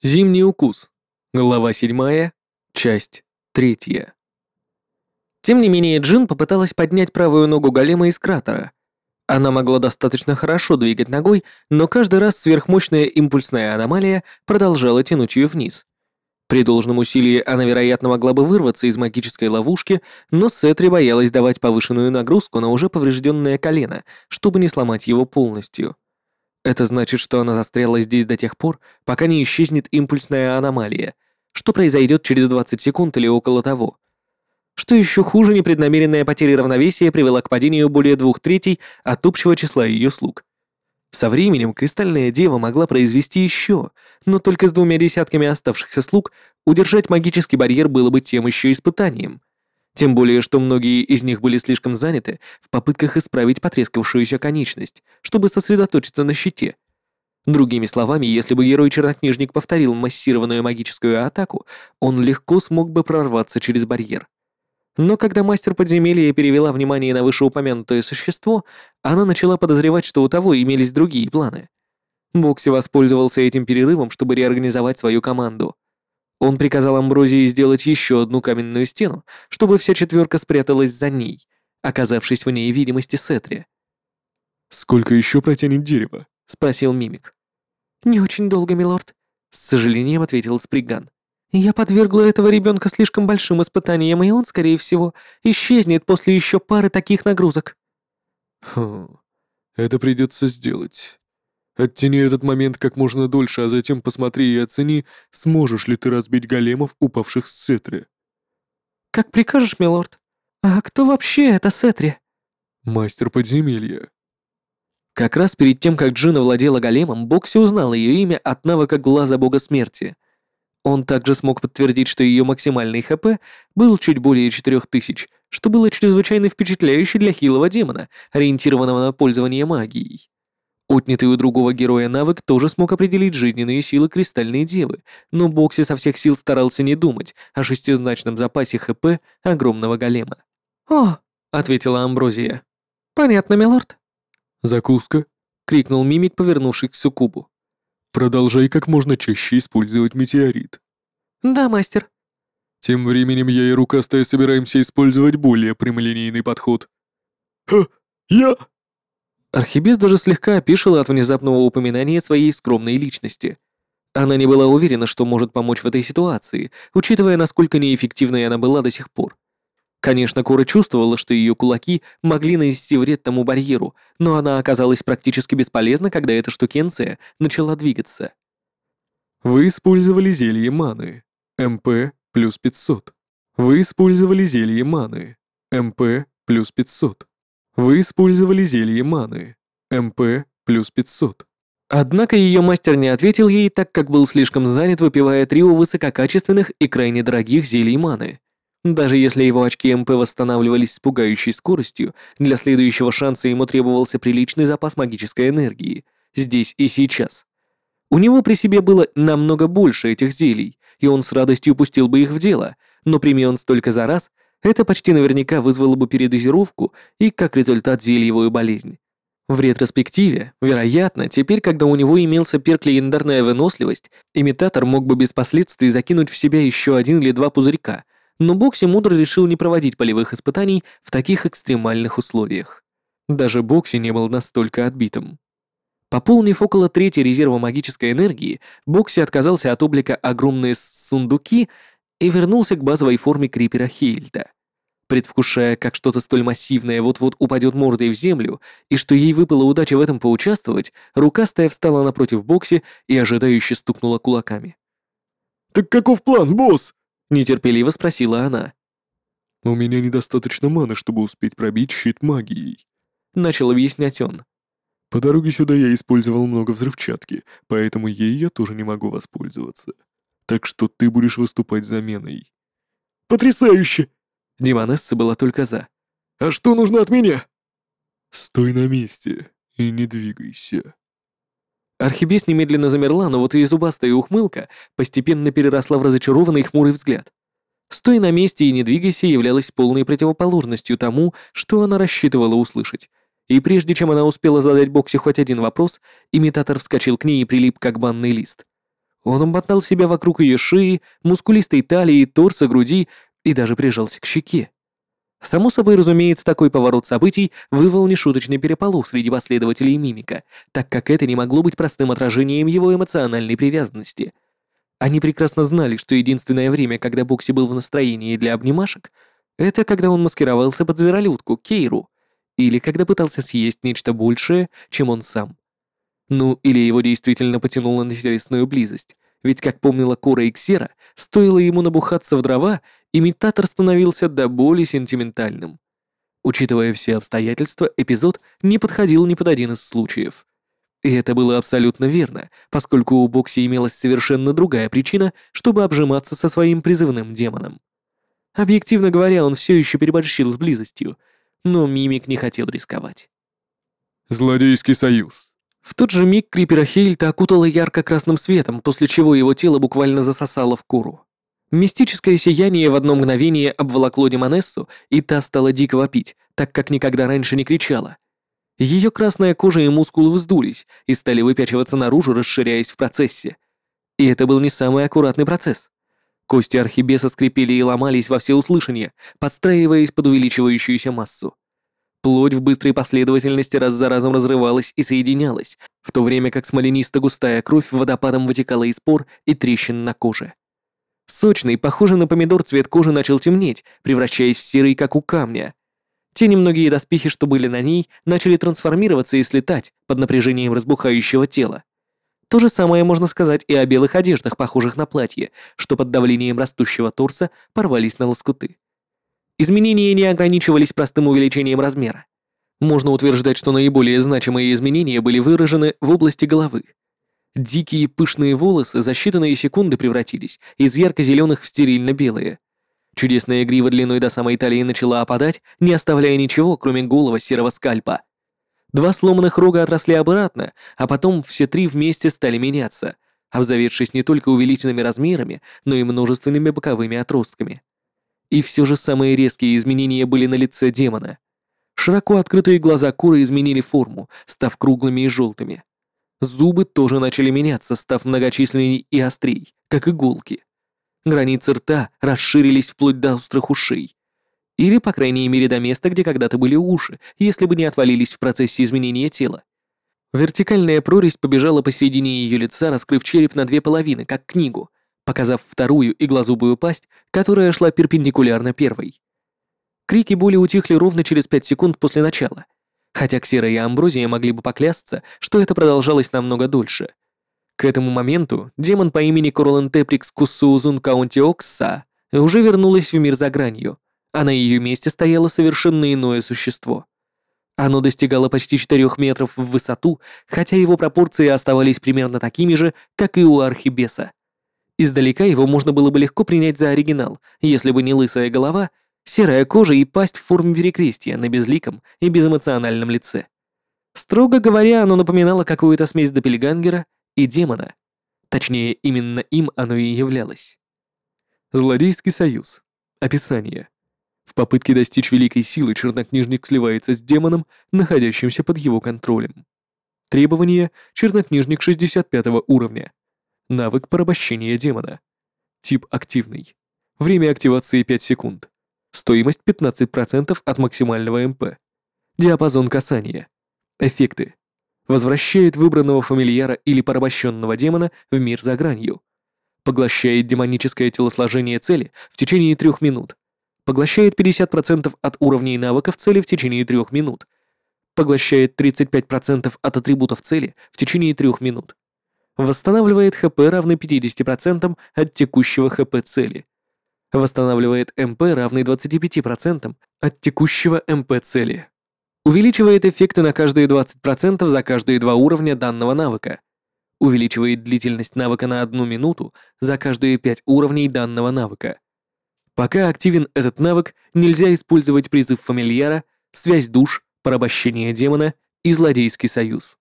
Зимний укус. Глава 7, часть 3. Тем не менее, Джин попыталась поднять правую ногу голема из кратера. Она могла достаточно хорошо двигать ногой, но каждый раз сверхмощная импульсная аномалия продолжала тянуть ее вниз. При должном усилии она, вероятно, могла бы вырваться из магической ловушки, но Сетри боялась давать повышенную нагрузку на уже поврежденное колено, чтобы не сломать его полностью. Это значит, что она застряла здесь до тех пор, пока не исчезнет импульсная аномалия, что произойдет через 20 секунд или около того. Что еще хуже, непреднамеренная потеря равновесия привела к падению более двух третей от общего числа ее слуг. Со временем Кристальная Дева могла произвести еще, но только с двумя десятками оставшихся слуг удержать магический барьер было бы тем еще испытанием. Тем более, что многие из них были слишком заняты в попытках исправить потрескавшуюся конечность, чтобы сосредоточиться на щите. Другими словами, если бы герой-чернокнижник повторил массированную магическую атаку, он легко смог бы прорваться через барьер. Но когда мастер подземелья перевела внимание на вышеупомянутое существо, она начала подозревать, что у того имелись другие планы. Бокси воспользовался этим перерывом, чтобы реорганизовать свою команду. Он приказал Амброзии сделать еще одну каменную стену, чтобы вся четверка спряталась за ней, оказавшись вне видимости Сетри. «Сколько еще протянет дерево?» — спросил Мимик. «Не очень долго, милорд», — с сожалением ответил Сприган. Я подвергла этого ребенка слишком большим испытаниям, и он, скорее всего, исчезнет после еще пары таких нагрузок. Хм, это придется сделать. Оттяни этот момент как можно дольше, а затем посмотри и оцени, сможешь ли ты разбить големов, упавших с Сетри. Как прикажешь, милорд. А кто вообще это Сетри? Мастер подземелья. Как раз перед тем, как Джина владела големом, Бокси узнал ее имя от навыка глаза бога смерти — он также смог подтвердить, что ее максимальный ХП был чуть более 4000, что было чрезвычайно впечатляюще для хилого демона, ориентированного на пользование магией. Отнятый у другого героя навык тоже смог определить жизненные силы Кристальной Девы, но Бокси со всех сил старался не думать о шестизначном запасе ХП огромного голема. «О!» — ответила Амброзия. «Понятно, милорд». «Закуска?» — крикнул Мимик, повернувшись к Сукубу. Продолжай как можно чаще использовать метеорит. Да, мастер. Тем временем я и Рукастая собираемся использовать более прямолинейный подход. Ха, я... Архибес даже слегка опишила от внезапного упоминания своей скромной личности. Она не была уверена, что может помочь в этой ситуации, учитывая, насколько неэффективной она была до сих пор. Конечно, Кора чувствовала, что ее кулаки могли нанести вред тому барьеру, но она оказалась практически бесполезна, когда эта штукенция начала двигаться. Вы использовали зелье маны. МП плюс 500. Вы использовали зелье маны. МП плюс 500. Вы использовали зелье маны. МП плюс 500. Однако ее мастер не ответил ей, так как был слишком занят, выпивая трио высококачественных и крайне дорогих зелий маны. Даже если его очки МП восстанавливались с пугающей скоростью, для следующего шанса ему требовался приличный запас магической энергии, здесь и сейчас. У него при себе было намного больше этих зелий, и он с радостью пустил бы их в дело, но прими он столько за раз, это почти наверняка вызвало бы передозировку и, как результат, зельевую болезнь. В ретроспективе, вероятно, теперь, когда у него имелся перк легендарная выносливость, имитатор мог бы без последствий закинуть в себя еще один или два пузырька — но Бокси мудро решил не проводить полевых испытаний в таких экстремальных условиях. Даже Бокси не был настолько отбитым. Пополнив около трети резерва магической энергии, Бокси отказался от облика огромные сундуки и вернулся к базовой форме крипера Хейльда. Предвкушая, как что-то столь массивное вот-вот упадет мордой в землю, и что ей выпала удача в этом поучаствовать, рукастая встала напротив Бокси и ожидающе стукнула кулаками. «Так каков план, босс?» Нетерпеливо спросила она. «У меня недостаточно маны, чтобы успеть пробить щит магией», — начал объяснять он. «По дороге сюда я использовал много взрывчатки, поэтому ей я тоже не могу воспользоваться. Так что ты будешь выступать заменой». «Потрясающе!» Димонесса была только за. «А что нужно от меня?» «Стой на месте и не двигайся», Архибес немедленно замерла, но вот ее зубастая ухмылка постепенно переросла в разочарованный хмурый взгляд. «Стой на месте и не двигайся» являлась полной противоположностью тому, что она рассчитывала услышать. И прежде чем она успела задать Бокси хоть один вопрос, имитатор вскочил к ней и прилип как банный лист. Он обмотал себя вокруг ее шеи, мускулистой талии, торса, груди и даже прижался к щеке. Само собой, разумеется, такой поворот событий вызвал нешуточный переполох среди последователей мимика, так как это не могло быть простым отражением его эмоциональной привязанности. Они прекрасно знали, что единственное время, когда Бокси был в настроении для обнимашек, это когда он маскировался под зверолюдку, Кейру, или когда пытался съесть нечто большее, чем он сам. Ну, или его действительно потянуло на телесную близость, ведь, как помнила Кора и Ксера, стоило ему набухаться в дрова, имитатор становился до боли сентиментальным. Учитывая все обстоятельства, эпизод не подходил ни под один из случаев. И это было абсолютно верно, поскольку у Бокси имелась совершенно другая причина, чтобы обжиматься со своим призывным демоном. Объективно говоря, он все еще переборщил с близостью, но Мимик не хотел рисковать. Злодейский союз. В тот же миг Крипера Хейльта окутало ярко-красным светом, после чего его тело буквально засосало в куру. Мистическое сияние в одно мгновение обволокло Демонессу, и та стала дико вопить, так как никогда раньше не кричала. Ее красная кожа и мускулы вздулись и стали выпячиваться наружу, расширяясь в процессе. И это был не самый аккуратный процесс. Кости архибеса скрипели и ломались во всеуслышание, подстраиваясь под увеличивающуюся массу. Плоть в быстрой последовательности раз за разом разрывалась и соединялась, в то время как смоленисто-густая кровь водопадом вытекала из пор и трещин на коже. Сочный, похожий на помидор цвет кожи начал темнеть, превращаясь в серый, как у камня. Те немногие доспехи, что были на ней, начали трансформироваться и слетать под напряжением разбухающего тела. То же самое можно сказать и о белых одеждах, похожих на платье, что под давлением растущего торса порвались на лоскуты. Изменения не ограничивались простым увеличением размера. Можно утверждать, что наиболее значимые изменения были выражены в области головы. Дикие пышные волосы за считанные секунды превратились из ярко-зеленых в стерильно-белые. Чудесная грива длиной до самой талии начала опадать, не оставляя ничего, кроме голого серого скальпа. Два сломанных рога отросли обратно, а потом все три вместе стали меняться, обзаведшись не только увеличенными размерами, но и множественными боковыми отростками. И все же самые резкие изменения были на лице демона. Широко открытые глаза куры изменили форму, став круглыми и желтыми. Зубы тоже начали меняться, став многочисленней и острей, как иголки. Границы рта расширились вплоть до острых ушей. Или, по крайней мере, до места, где когда-то были уши, если бы не отвалились в процессе изменения тела. Вертикальная прорезь побежала посередине ее лица, раскрыв череп на две половины, как книгу, показав вторую иглозубую пасть, которая шла перпендикулярно первой. Крики боли утихли ровно через пять секунд после начала, хотя Ксера и Амброзия могли бы поклясться, что это продолжалось намного дольше. К этому моменту демон по имени Королен Теприкс Куссуузун Каунтиокса уже вернулась в мир за гранью, а на ее месте стояло совершенно иное существо. Оно достигало почти 4 метров в высоту, хотя его пропорции оставались примерно такими же, как и у Архибеса. Издалека его можно было бы легко принять за оригинал, если бы не лысая голова, серая кожа и пасть в форме перекрестия на безликом и безэмоциональном лице. Строго говоря, оно напоминало какую-то смесь Доппельгангера и демона. Точнее, именно им оно и являлось. Злодейский союз. Описание. В попытке достичь великой силы чернокнижник сливается с демоном, находящимся под его контролем. Требования чернокнижник 65 уровня. Навык порабощения демона. Тип активный. Время активации 5 секунд. Стоимость 15% от максимального МП. Диапазон касания. Эффекты. Возвращает выбранного фамильяра или порабощенного демона в мир за гранью. Поглощает демоническое телосложение цели в течение 3 минут. Поглощает 50% от уровней навыков цели в течение 3 минут. Поглощает 35% от атрибутов цели в течение 3 минут. Восстанавливает ХП равный 50% от текущего ХП цели. Восстанавливает МП равный 25% от текущего МП цели. Увеличивает эффекты на каждые 20% за каждые два уровня данного навыка. Увеличивает длительность навыка на одну минуту за каждые 5 уровней данного навыка. Пока активен этот навык, нельзя использовать призыв фамильяра, связь душ, порабощение демона и злодейский союз.